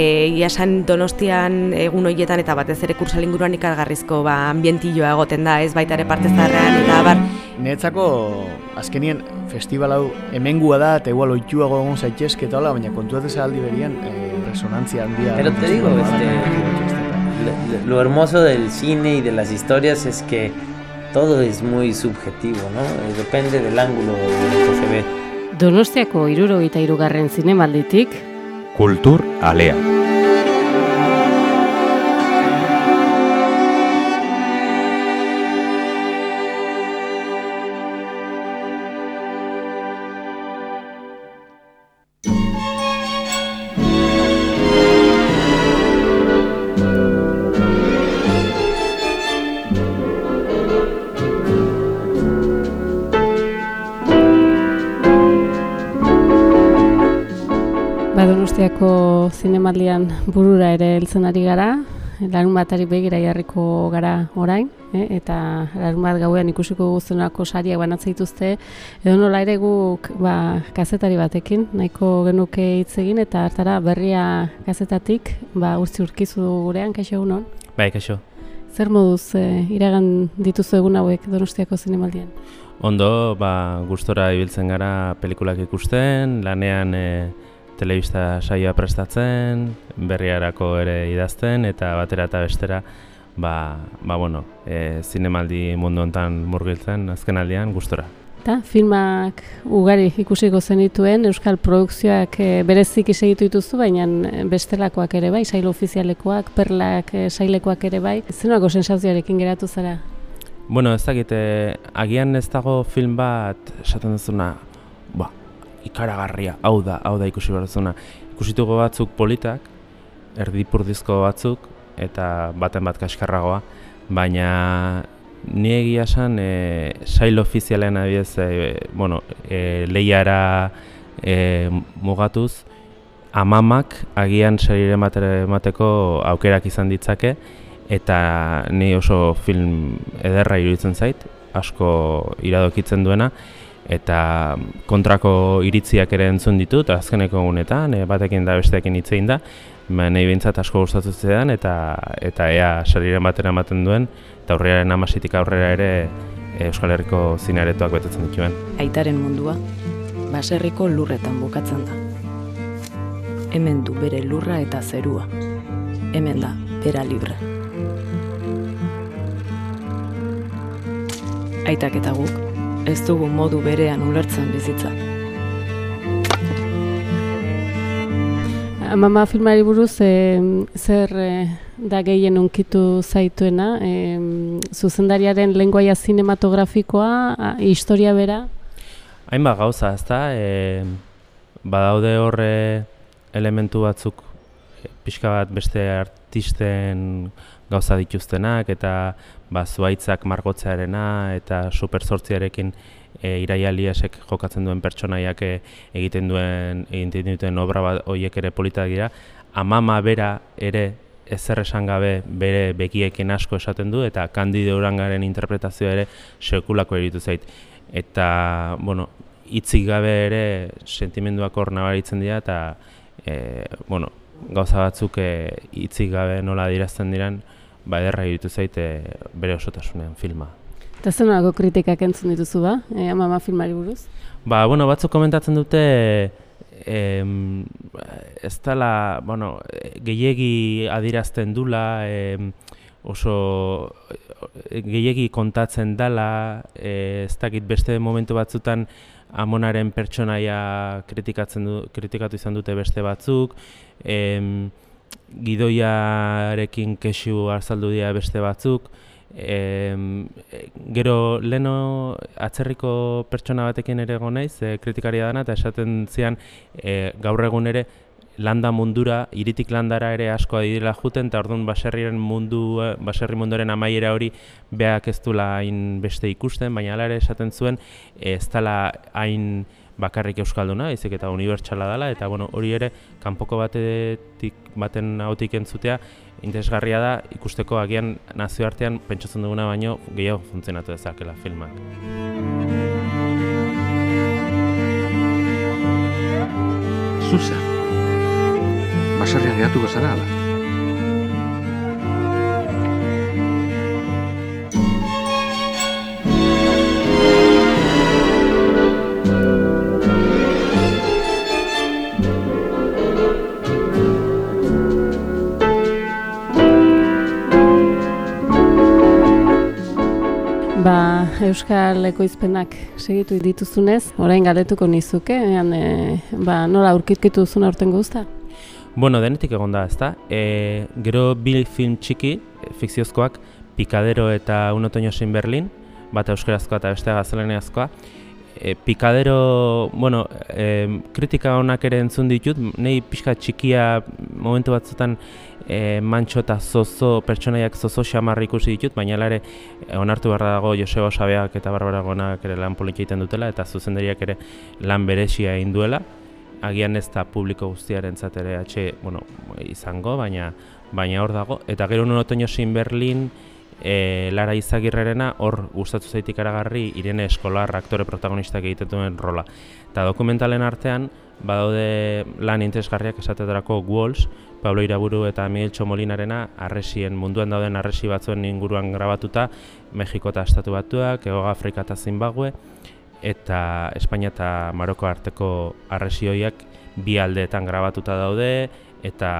E, iasan donostian egun horietan eta batez ere kursalinguruan ikargarrizko ba, ambientilloa egoten da, ez baita ere parte zarrean, eta bar... Neretzako, azkenien, festival hau hemengua da, eta igual oituago egon zaitezke eta hola, baina kontuatzen aldi berian, eh, resonantzia handia. Pero te digo, este, lo hermoso del cine y de las historias es que todo es muy subjetivo, ¿no? Eh, depende del ángulo que se ve. Donostiako irurogeita irugarren zinemalditik Kultur Alea. Donostiako zinemaldian burura ere heltzen ari gara, larun batari begira jarriko gara orain, eh? eta larun bat gauean ikusiko guztunako sariak banatzen dituzte, edo nola ere guk ba, kazetari batekin, nahiko genuke hitz egin, eta hartara berria kazetatik, ba, urtzi urkizu gurean, kaixo egunon? Bai, kaixo. Zer moduz eh, iragan dituzu egun hauek Donostiako zinemaldian? Ondo, ba, gustora ibiltzen gara pelikulak ikusten, lanean e, telebista saioa prestatzen, berriarako ere idazten eta batera eta bestera ba, ba bueno, e, zinemaldi mundu hontan murgiltzen azken aldian gustora. Eta filmak ugari ikusiko zenituen, Euskal Produkzioak e, berezik isegitu dituzu, baina bestelakoak ere bai, sailo ofizialekoak, perlak e, sailekoak ere bai. Zenako sensazioarekin geratu zara? Bueno, ez dakite, agian ez dago film bat, esaten duzuna, ikaragarria, hau da, hau da ikusi behar zuna. Ikusituko batzuk politak, erdipurdizko batzuk, eta baten bat kaskarragoa, baina ni egia esan e, sail ofizialean abiez, e, bueno, e, lehiara e, mugatuz, amamak agian sarire emateko aukerak izan ditzake, eta ni oso film ederra iruditzen zait, asko iradokitzen duena, eta kontrako iritziak ere entzun ditut azkeneko egunetan, e, batekin da besteekin hitz egin da, nahi behintzat asko gustatu zidan eta eta ea sariren batera ematen duen eta aurrearen amasitik aurrera ere e, Euskal Herriko zinearetoak betetzen dituen. Aitaren mundua, baserriko lurretan bukatzen da. Hemen du bere lurra eta zerua. Hemen da, bera libre. Aitak eta guk, ez dugu modu berean ulertzen bizitza. Mama filmari buruz, e, zer e, da gehien unkitu zaituena, e, zuzendariaren lenguaia zinematografikoa, historia bera? Hainba gauza, ez da, e, badaude horre elementu batzuk pixka bat beste artisten gauza dituztenak eta ba, zuaitzak margotzearena eta super sortziarekin e, iraialiasek jokatzen duen pertsonaiak e, egiten duen egiten duten obra bat horiek ere polita dira. Amama bera ere ezer esan gabe bere bekiekin asko esaten du eta Candide Urangaren interpretazioa ere sekulako eritu zait. Eta bueno hitzik gabe ere sentimenduak hor nabaritzen dira eta e, bueno, gauza batzuk e, hitzik gabe nola dirazten diran ba ederra irutu zaite bere osotasunean filma. Eta zen nago kritikak entzun dituzu ba, e, amama filmari buruz? Ba, bueno, batzuk komentatzen dute em, ez dela, bueno, gehiegi adirazten dula, em, oso gehiegi kontatzen dela, e, ez dakit beste momentu batzutan amonaren pertsonaia kritikatzen du, kritikatu izan dute beste batzuk, em, gidoiarekin kesu arzaldu dira beste batzuk, em, gero leno atzerriko pertsona batekin ere naiz, e, kritikaria dana, eta esaten zian e, gaur egun ere landa mundura, iritik landara ere asko adidela juten, eta orduan baserriren mundu, baserri munduaren amaiera hori beak ez hain beste ikusten, baina ala ere esaten zuen ez dela hain bakarrik euskalduna, izik eta unibertsala dela eta bueno, hori ere kanpoko batetik baten hautik entzutea interesgarria da ikusteko agian nazioartean pentsatzen duguna baino gehiago funtzionatu dezakela filmak. Susa. baserria geratuko zara, ala? Ba, Euskal Ekoizpenak segitu dituzunez, orain galetuko nizuke, ean, e, ba, nola aurkitkitu duzun aurten guzta? Bueno, denetik egon da, ezta? E, gero bi film txiki, fikziozkoak, Pikadero eta Un otoño sin Berlin, bat euskarazkoa eta beste gaztelaniazkoa. E, Pikadero, bueno, e, kritika honak ere entzun ditut, nahi pixka txikia momentu batzutan e, mantxo eta zozo, pertsonaiak zozo xamarri ikusi ditut, baina ere e, onartu behar dago Joseba Osabeak eta Barbara Gonak ere lan politia egiten dutela, eta zuzendariak ere lan beresia egin duela. Agian ez da publiko guztiaren ere atxe, bueno, izango, baina baina hor dago. Eta gero nun otoño sin Berlin, e, Lara Izagirrerena hor gustatu zaitik aragarri Irene Eskolar aktore protagonistak egiten duen rola. Eta dokumentalen artean, badaude lan interesgarriak esatetarako Walls, Pablo Iraburu eta Miguel Txomolinarena arresien munduan dauden arresi batzuen inguruan grabatuta Mexiko eta Estatu Batuak, Ego Afrika eta Zimbabue eta Espainia eta Maroko arteko arresioiak bi aldeetan grabatuta daude eta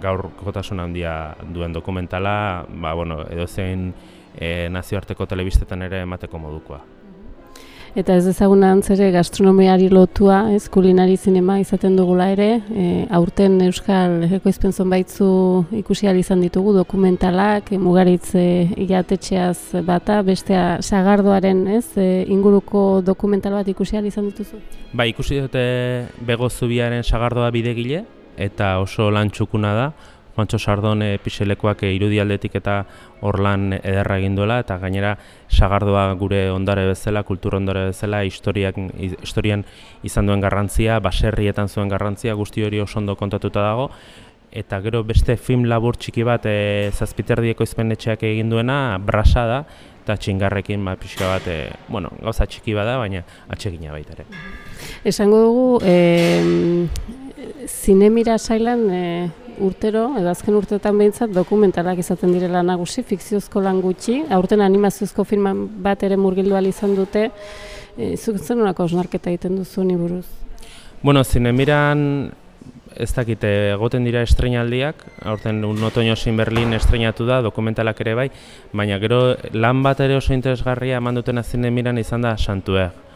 gaur kotasun handia duen dokumentala, ba, bueno, edo zein e, nazioarteko telebistetan ere emateko modukoa. Eta ez ezaguna antzere gastronomiari lotua, ez kulinari zinema izaten dugula ere, e, aurten Euskal Ekoizpen zonbaitzu ikusi izan ditugu dokumentalak, e, mugaritze iatetxeaz bata, bestea sagardoaren ez, e, inguruko dokumental bat ikusi izan dituzu? Ba, ikusi dute bego zubiaren sagardoa bidegile, eta oso lan txukuna da, Juancho Sardon e, pixelekoak e, irudialdetik eta hor lan ederra egin duela eta gainera sagardoa gure ondare bezala, kultur ondare bezala, historiak, historian izan duen garrantzia, baserrietan zuen garrantzia, guzti hori oso ondo kontatuta dago eta gero beste film labur txiki bat e, zazpiterdieko izpenetxeak egin duena, brasa da, eta txingarrekin ba, pixka bat, e, bueno, gauza txiki bada, baina atsegina baita ere. Esango dugu, e, zinemira sailan e, urtero, edo azken urteetan behintzat, dokumentalak izaten direla nagusi, fikziozko lan gutxi, aurten animaziozko filman bat ere murgildu izan dute, e, zuk zen osnarketa egiten duzu ni buruz? Bueno, zinemiran ez dakite egoten dira estrenaldiak, aurten un otoño sin Berlin estrenatu da, dokumentalak ere bai, baina gero lan bat ere oso interesgarria eman dutena zinemiran izan da Santuer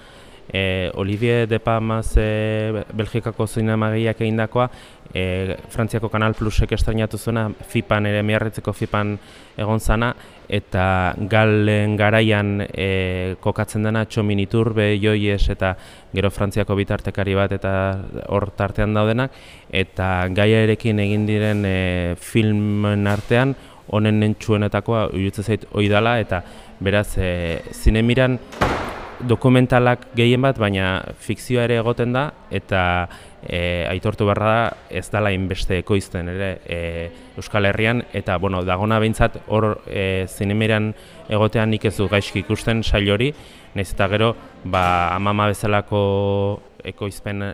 e, Olivier de Palmas e, Belgikako zinemagiak egindakoa e, Frantziako Kanal Plusek estrenatu zuena FIPan ere miarritzeko FIPan egon zana eta galen garaian e, kokatzen dena txomin iturbe, joies eta gero Frantziako bitartekari bat eta hor tartean daudenak eta gaiarekin egin diren e, filmen artean honen nentsuenetakoa urutzen zait oidala eta beraz e, zinemiran dokumentalak gehien bat, baina fikzioa ere egoten da, eta e, aitortu beharra da ez dala inbeste ekoizten ere e, Euskal Herrian, eta bueno, dagona behintzat hor e, zinemeran egotean nik ez du gaizki ikusten sail hori, nahiz eta gero ba, amama bezalako ekoizpen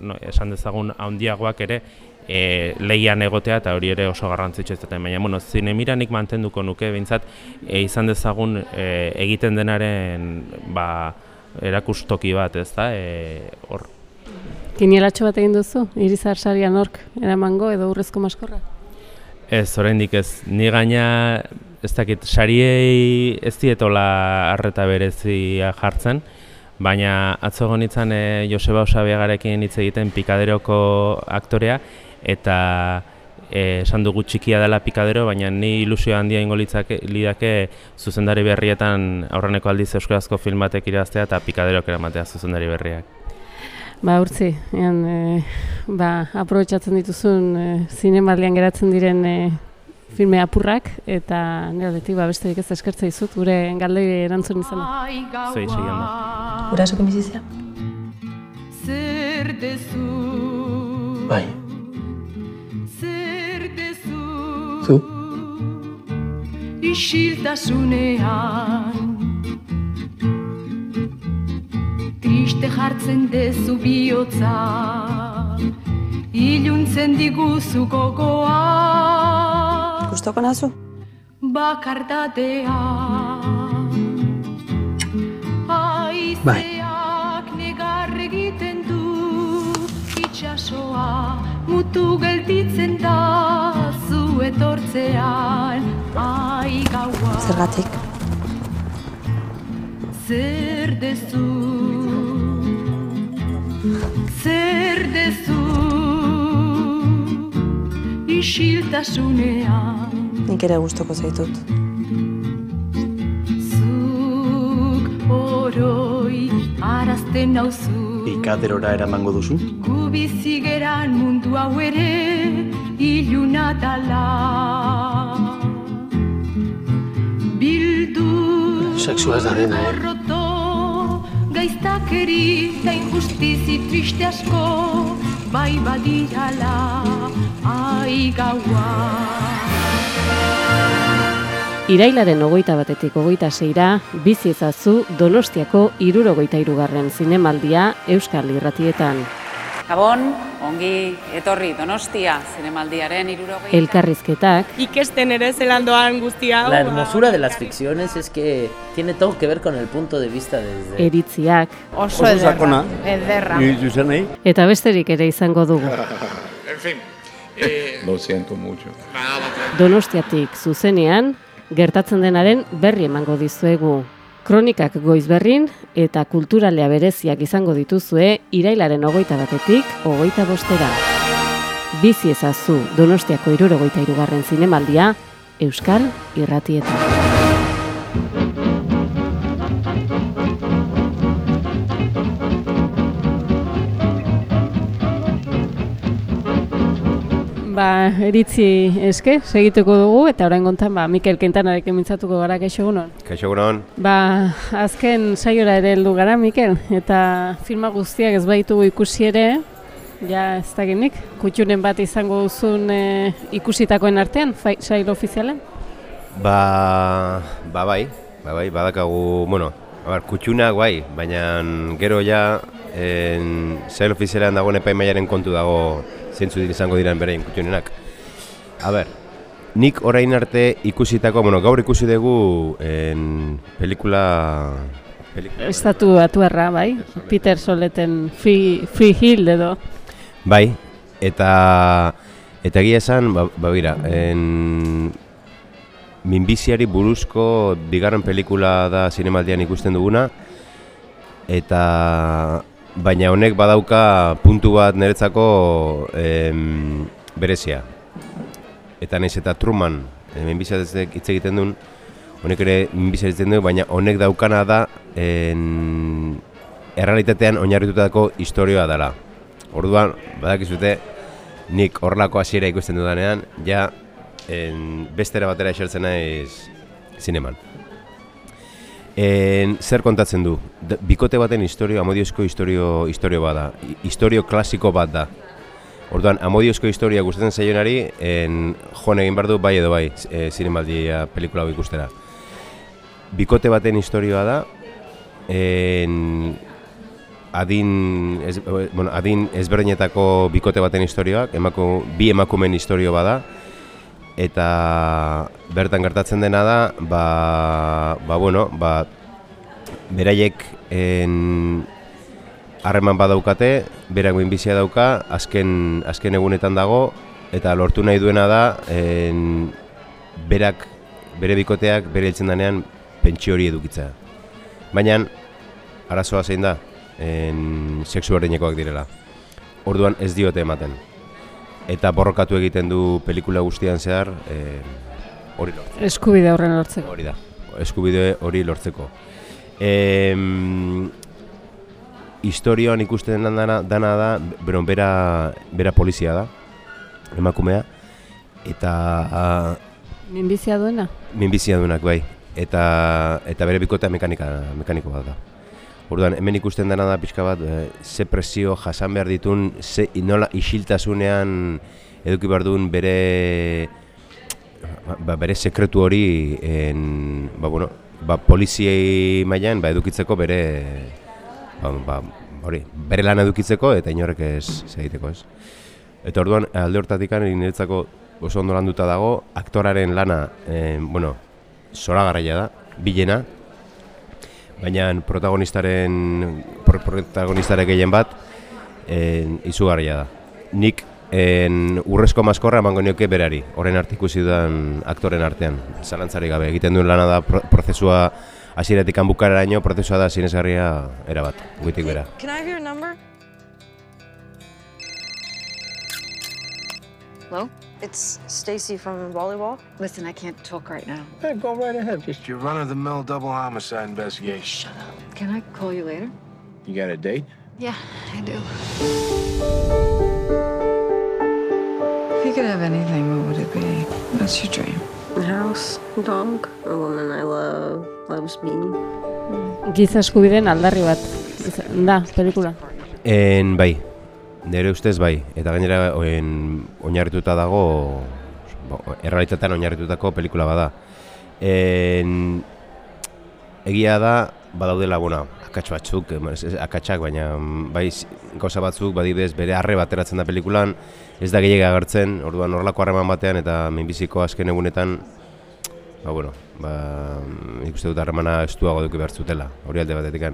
no, esan dezagun handiagoak ere e, lehian egotea eta hori ere oso garrantzitsu ez baina bueno, zinemiranik mantenduko nuke behintzat e, izan dezagun e, egiten denaren ba, erakustoki bat ez da e, hor. Kinielatxo bat egin duzu, irizar sarian ork eramango edo urrezko maskorra? Ez, oraindik ez, ni gaina ez dakit, sariei ez dietola arreta berezia jartzen, baina atzo gonitzen e, Joseba Osabiagarekin hitz egiten pikaderoko aktorea, eta e, esan dugu txikia dela pikadero, baina ni ilusio handia ingo lidake zuzendari berrietan aurreneko aldiz euskarazko film batek iraztea eta pikaderok eramatea zuzendari berriak. Ba, urtzi, ean, e, ba, aprobetsatzen dituzun e, zinemaldian geratzen diren e, filme apurrak, eta nire aldetik, ba, beste ez eskertza izut, gure galdei erantzun izan. Zoi, segian da. Gura sokin bizizia? Zer dezu Bai, Isiltasunean Triste jartzen dezu bihotza iluntzen diguzu gogoa Gustoko nazu? bakardatea Bai. Aizeak negar egiten du itxasoa mutu gelditzen da zu etortzean Zergatik? zer dezu zer dezu isiltasunean Nik ere gustoko zaitut. zuk oroi arazten nauzu Ikaderora eramango duzu? gu bizi geran mundu hau ere iluna dala Sexua ez da dena, eh? Roto, gaiztakeri da injustizi triste asko bai badirala ai gaua Irailaren ogoita batetik ogoita zeira, bizi ezazu Donostiako irurogoita irugarren zinemaldia Euskal Irratietan. Gabon, ongi etorri Donostia zinemaldiaren irurogei... Elkarrizketak, Ikesten ere zelandoan guztia hau. La hermosura de las ficciones es que tiene todo que ver con el punto de vista desde... eritziak, Oso Oso ederra. sakona. Ederra. Zuzenei? eta besterik ere izango dugu. Lo siento mucho. Donostiatik zuzenean, gertatzen denaren berri emango dizuegu. Kronikak goizberrin eta kulturalea bereziak izango dituzue irailaren ogoita batetik ogoita bostera. Bizi ezazu Donostiako irurogoita irugarren zinemaldia Euskal Irratietan. Ba, eritzi eske, segituko dugu, eta orain gontan, ba, Mikel Kentanarekin mintzatuko gara kaixo egunon. Kaixo egunon. Ba, azken saiora ere heldu gara, Mikel, eta filma guztiak ez baitugu ikusi ere, ja ez dakinik, kutxunen bat izango duzun e, ikusitakoen artean, fai, sail ofizialen? Ba, ba bai, ba bai, badakagu, bueno, a ber, kutxunak bai, baina gero ja en, zail ofizialean dagoen epaimaiaren kontu dago zentzu izango diren berein kutxunenak. A ber, nik orain arte ikusitako, bueno, gaur ikusi dugu en, pelikula... pelikula Estatu atuarra, bai? Peter Soleten Free, Free Hill edo. Bai, eta eta egia esan, ba, ba bira, en, minbiziari buruzko bigarren pelikula da zinemaldian ikusten duguna, eta baina honek badauka puntu bat niretzako em, berezia. Eta naiz eta Truman, e, minbiziaz hitz egiten duen, honek ere minbiziaz egiten du, baina honek daukana da en, errealitatean oinarritutako historioa dela. Orduan, badakizute, nik horrelako hasiera ikusten dudanean, ja en, bestera batera esertzen naiz zineman. En, zer kontatzen du? D- bikote baten historio, amodiozko historio, historio bada. Historio klasiko bat da. Orduan, amodiozko historia gustatzen zaionari, en, joan egin behar du bai edo bai, e, zinemaldia pelikula hau ikustera. Bikote baten historioa da, en, adin, ez, bueno, adin ezberdinetako bikote baten historioak, emako, bi emakumen historio bada, eta bertan gertatzen dena da, ba, ba bueno, ba, beraiek en, harreman badaukate, berak minbizia dauka, azken, azken egunetan dago, eta lortu nahi duena da, en, berak, bere bikoteak, bere heltzen denean, pentsio hori edukitzea. Baina, arazoa zein da, en, sexu erdinekoak direla. Orduan ez diote ematen. Eta borrokatu egiten du pelikula guztian zehar, eh, hori lortzeko. Eskubide horren lortzeko. Hori da, eskubide hori lortzeko. Em, historioan ikusten dana, dana da, beron, bera, bera polizia da, emakumea, eta a, Minbizia duena? minbizia duenak bai, eta, eta bere bikotea mekanika, mekaniko bat da. Orduan, hemen ikusten dena da pixka bat, e, ze presio jasan behar ditun, ze nola isiltasunean eduki behar duen bere, ba, bere sekretu hori, en, ba, bueno, ba, poliziei mailan ba, edukitzeko bere, ba, ba, hori, bere lan edukitzeko eta inorrek ez egiteko ez. Eta orduan, alde hortatik niretzako oso ondo landuta dago, aktoraren lana, e, bueno, zoragarraia da, bilena, baina protagonistaren, pro, protagonistaren gehien bat, e, izugarria da. Nik en, urrezko maskorra emango nioke berari, horren artikusi dudan aktoren artean, zalantzari gabe. Egiten duen lana da pro, prozesua hasieratik bukareraino prozesua da sinesgarria erabat, goitik bera. Can I have your number? Hello? It's Stacy from volleyball. Listen, I can't talk right now. Yeah, go right ahead. Just your run-of-the-mill double homicide investigation. Shut up. Can I call you later? You got a date? Yeah, I do. If you could have anything, what would it be? What's your dream? A house, a dog, a woman I love, loves me. Giza eskubideen aldarri bat izan da, pelikula. En, bai, nire ustez bai, eta gainera oinarrituta dago, bo, errealitatean oinarritutako pelikula bada. En, egia da, badaudela, bueno, akats batzuk, akatsak, baina bai gauza batzuk, badibidez, bere arre bateratzen da pelikulan, ez da gehiago agertzen, orduan horrelako harreman batean, eta minbiziko azken egunetan, ba, bueno, ba, nik uste dut harremana estuago duki behar zutela, hori alde batetik.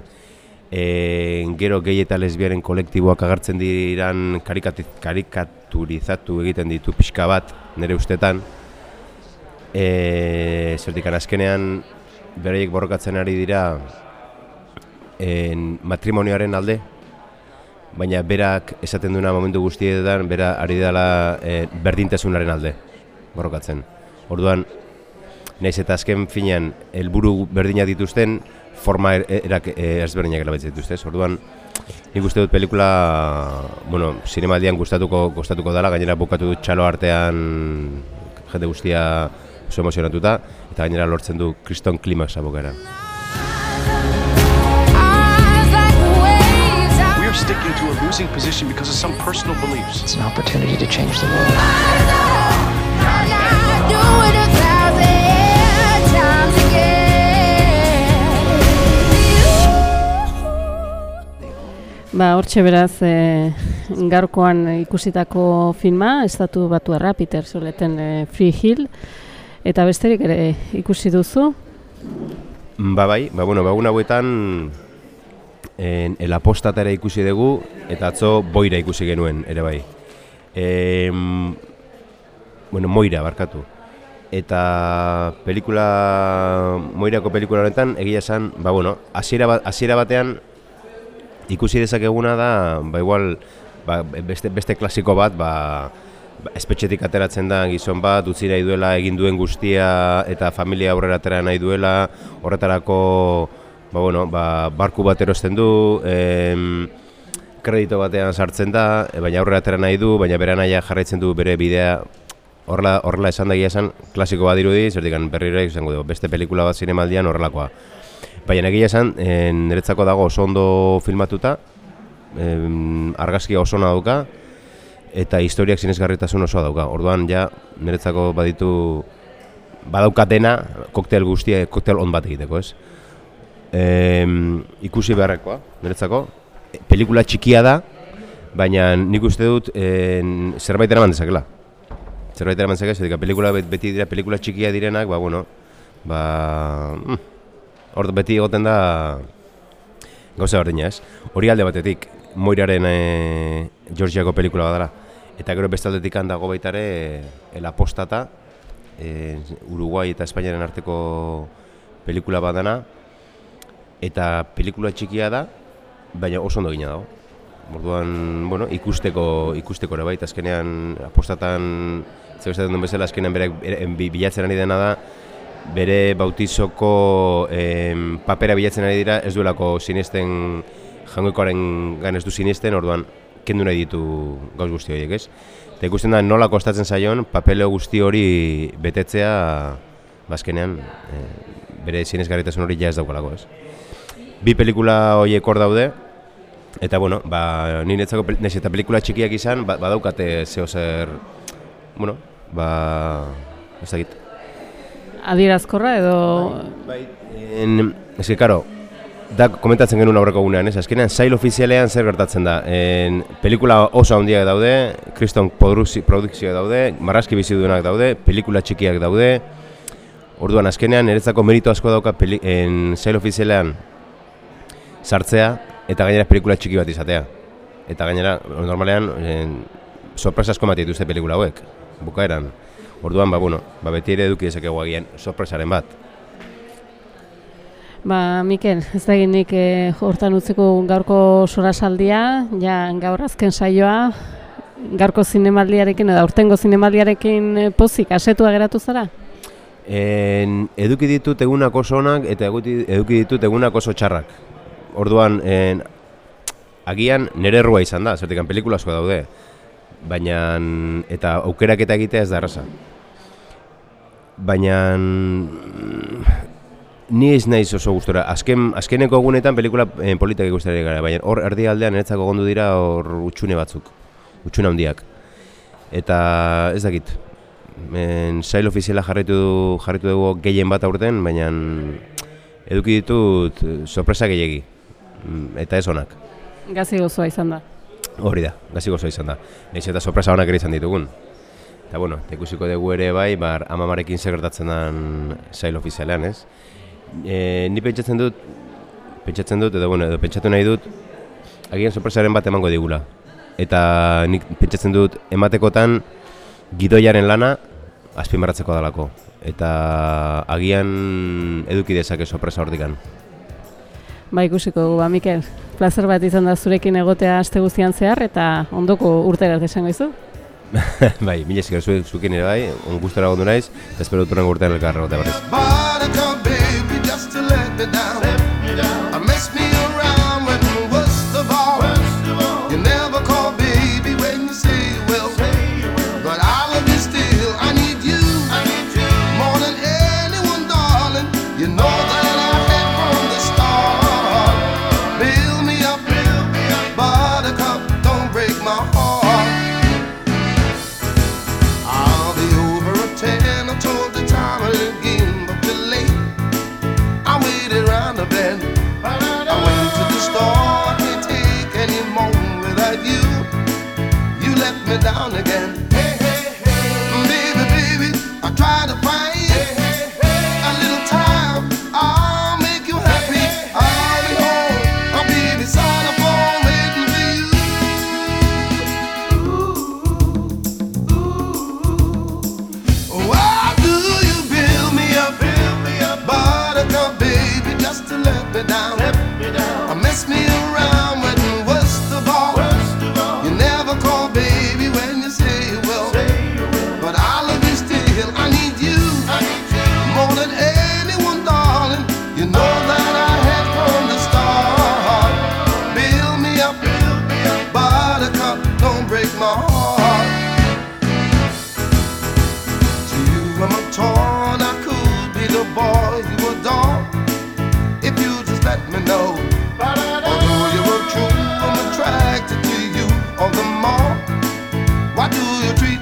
E, gero gehi eta lesbiaren kolektiboak agertzen diran karikaturizatu egiten ditu pixka bat, nire ustetan. E, zertikan azkenean, beraiek borrokatzen ari dira en, matrimonioaren alde, baina berak esaten duena momentu guztietan, bera ari dela e, berdintasunaren alde borrokatzen. Orduan, naiz eta azken finean helburu berdinak dituzten, forma er, erak e, ezberdinak erabiltzen dituzte. Orduan, nik uste dut pelikula, bueno, sinemaldian gustatuko gustatuko dela, gainera bukatu dut txalo artean jende guztia oso emozionatuta, eta gainera lortzen du kriston. We are sticking to a losing position because of some personal beliefs. It's an opportunity to change the world. Ba, hortxe beraz, e, gaurkoan ikusitako filma, estatu batu erra, Peter Zuleten e, Free Hill, eta besterik ere ikusi duzu. Ba bai, ba bueno, ba egun hauetan en, el apostata ere ikusi dugu eta atzo boira ikusi genuen ere bai. E, bueno, moira barkatu. Eta pelikula, moirako pelikula honetan egia esan, ba bueno, hasiera ba, hasiera batean ikusi dezakeguna da, ba igual, ba, beste, beste klasiko bat, ba, ba, espetxetik ateratzen da gizon bat, utzi nahi duela egin duen guztia eta familia aurrera atera nahi duela, horretarako ba, bueno, ba, barku bat erosten du, em, kredito batean sartzen da, e, baina aurrera atera nahi du, baina bere naia jarraitzen du bere bidea. Horrela, horrela esan da esan klasiko bat dirudi, zertik berriro izango dugu, beste pelikula bat zinemaldian horrelakoa. Baina egia esan, e, niretzako dago oso ondo filmatuta, em, argazkia oso ona dauka, eta historiak sinesgarritasun osoa dauka. Orduan ja niretzako baditu badauka dena koktel guztia, koktel on bat egiteko, ez? Em, ikusi beharrekoa, niretzako. Pelikula txikia da, baina nik uste dut en, zerbait eraman dezakela. Zerbait eraman dezakela, pelikula bet- beti dira pelikula txikia direnak, ba, bueno, ba, mm, hor beti egoten da gauza berdina, ez? Hori alde batetik, Moiraren e, Georgiako pelikula badala. Eta gero beste aldetik dago baita ere El Apostata, e, Uruguai eta Espainiaren arteko pelikula badana, eta pelikula txikia da, baina oso ondo gina dago. Orduan, bueno, ikusteko, ikusteko ere baita, azkenean apostatan, zer esaten duen bezala, azkenean berak ere- bi- bilatzen ari dena da, bere bautizoko em, papera bilatzen ari dira, ez duelako sinesten jangoikoaren gan ez du sinesten, orduan kendu nahi ditu gauz guzti horiek, ez? Eta ikusten da nola kostatzen zaion papeleo guzti hori betetzea bazkenean e, bere sinesgarritasun hori ja ez daukalako, ez? Bi pelikula horiek hor daude, eta bueno, ba, ni netzako, nahiz eta pelikula txikiak izan, ba, badaukate zeo zer, bueno, ba, ez dakit, Adierazkorra edo... Bai, ez que, karo, da komentatzen genuen aurreko gunean, ez? Azkenean, sail ofizialean zer gertatzen da. En, pelikula oso handiak daude, kriston produkzioak daude, marrazki bizi duenak daude, pelikula txikiak daude. Orduan, azkenean, niretzako merito asko dauka peli, en, sail ofizialean sartzea, eta gainera pelikula txiki bat izatea. Eta gainera, normalean, en, sorpresa asko mati dituzte pelikula hauek, bukaeran. Orduan, ba, bueno, ba, beti ere eduki dezakegu agian sorpresaren bat. Ba, Mikel, ez da nik e, hortan utzeko gaurko sorasaldia, ja gaur azken saioa, gaurko zinemaldiarekin edo aurtengo zinemaldiarekin e, pozik, asetua geratu zara? En, eduki ditut egunak oso onak eta eduki ditut egunak oso txarrak. Orduan, en, agian nire errua izan da, zertikan pelikula asko daude, baina eta aukerak eta egitea ez da erraza. Baina ni ez naiz oso gustora. Azken, azkeneko egunetan pelikula eh, politak ikustera gara, baina hor erdi aldean eretzako gondu dira hor utxune batzuk, utxune handiak. Eta ez dakit, en, sail ofiziala jarritu, jarritu dugu gehien bat aurten, baina eduki ditut sorpresa gehiegi, mm, eta ez onak. Gazi gozoa izan da. Hori da, gazi gozoa izan da. Naiz eta sorpresa onak ere izan ditugun. Eta bueno, ikusiko dugu ere bai, bar, amamarekin segertatzen den sail ofizialean, ez? e, ni pentsatzen dut, pentsatzen dut, edo, bueno, edo pentsatu nahi dut, agian sorpresaren bat emango digula. Eta nik pentsatzen dut, ematekotan, gidoiaren lana, azpimarratzeko dalako. Eta agian eduki dezake sorpresa hortikan. Ba, ikusiko dugu, ba, Mikel, plazer bat izan da zurekin egotea aste guztian zehar, eta ondoko urtera esango izu? bai, mila esker zuekin ere bai, on gustora gondu naiz, espero dut urtean elkarra, eta berriz.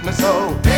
My me so.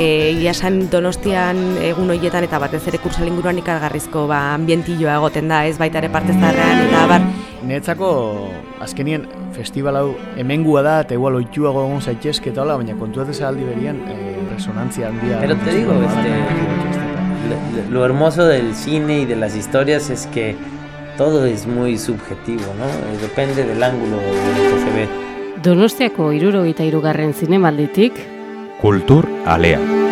Egia esan Donostian egun hoietan eta batez ere kursal inguruan ikargarrizko ba, ambientilloa egoten da, ez baita ere parte zarrean eta bar. Niretzako azkenien festival hau hemengua da eta igual oituago egon zaitezke eta hola, baina kontu ez aldi berian eh, resonantzia handia. Pero te digo, este, lo, lo hermoso del cine y de las historias es que todo es muy subjetivo, ¿no? Eh, Depende del ángulo que se ve. Donostiako irurogeita irugarren zinemalditik, Kultur alea.